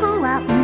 不安